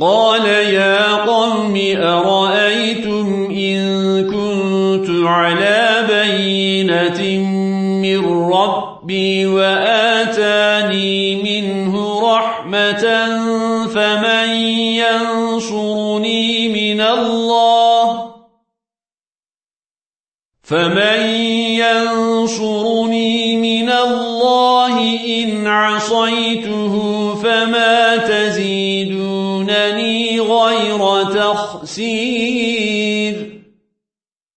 قال يا قوم أرأيتم إن كنت على بينة من ربي وآتاني منه رحمة فمن ينصرني من الله؟ فمن ينصرني من الله إن عصيته فما تجدونني غير تخسير